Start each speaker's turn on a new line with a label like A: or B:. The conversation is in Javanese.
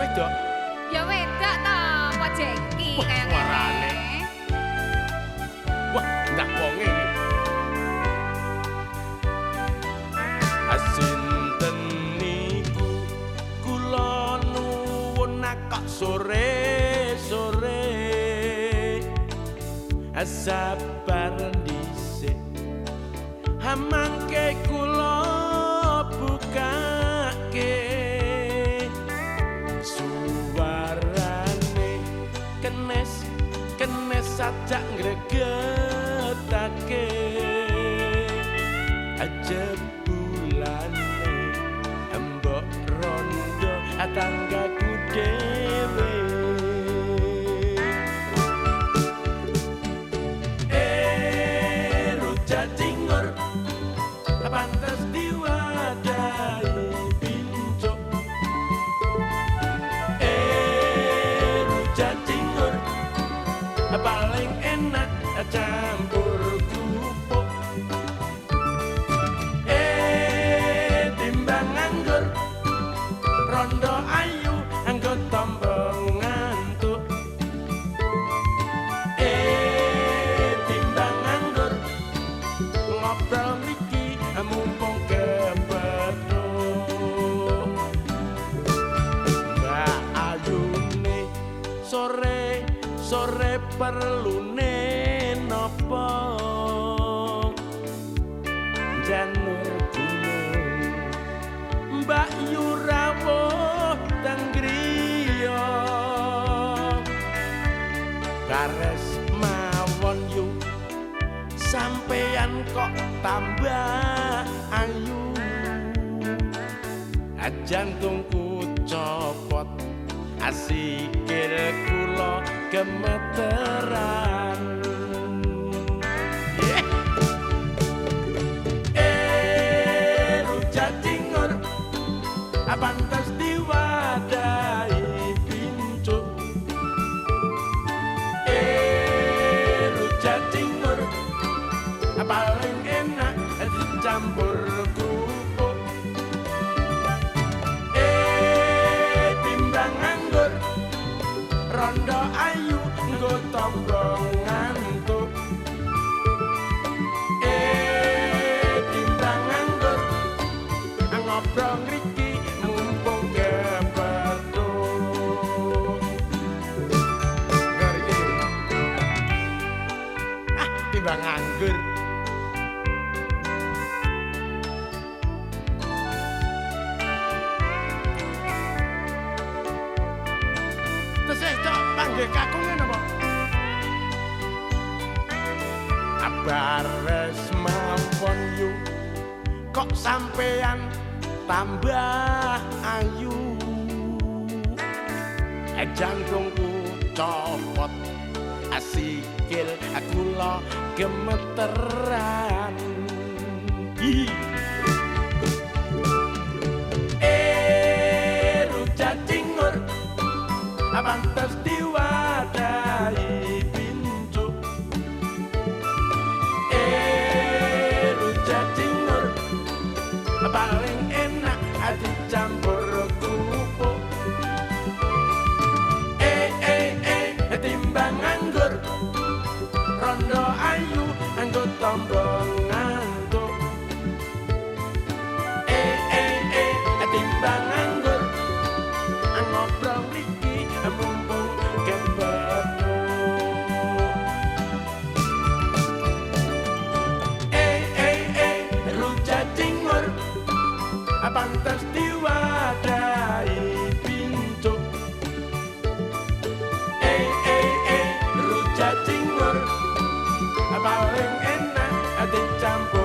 A: wedok.
B: Ya wedok to, apa jengki kaya ngene.
A: Wah, ndak wonge iki. Asinten niku kula nuwun kok sore-sore. Sabar dhisik. Hamangke kula tak ngregetake bulan bulane embok rondo tanggaku dhewe. Ero jatingur nganggur, rondo ayu, anggo tombong ngantuk. Eh, timbang nganggur, ngobrol mriki mumpung kepethuk. Mbak Ayune sore sore perlune nopo janur Kares mawon yu. Sampeyan kok tambah ayu jantungku copot asikil kula gemeteran nggih kakungan apa? Bares mawon yu. Kok sampean tambah ayu? Eh jantungku copot. Asikil aku lo gemeteran. Hi. Eh, rujak cingur abang battling in a bowing in at the temple.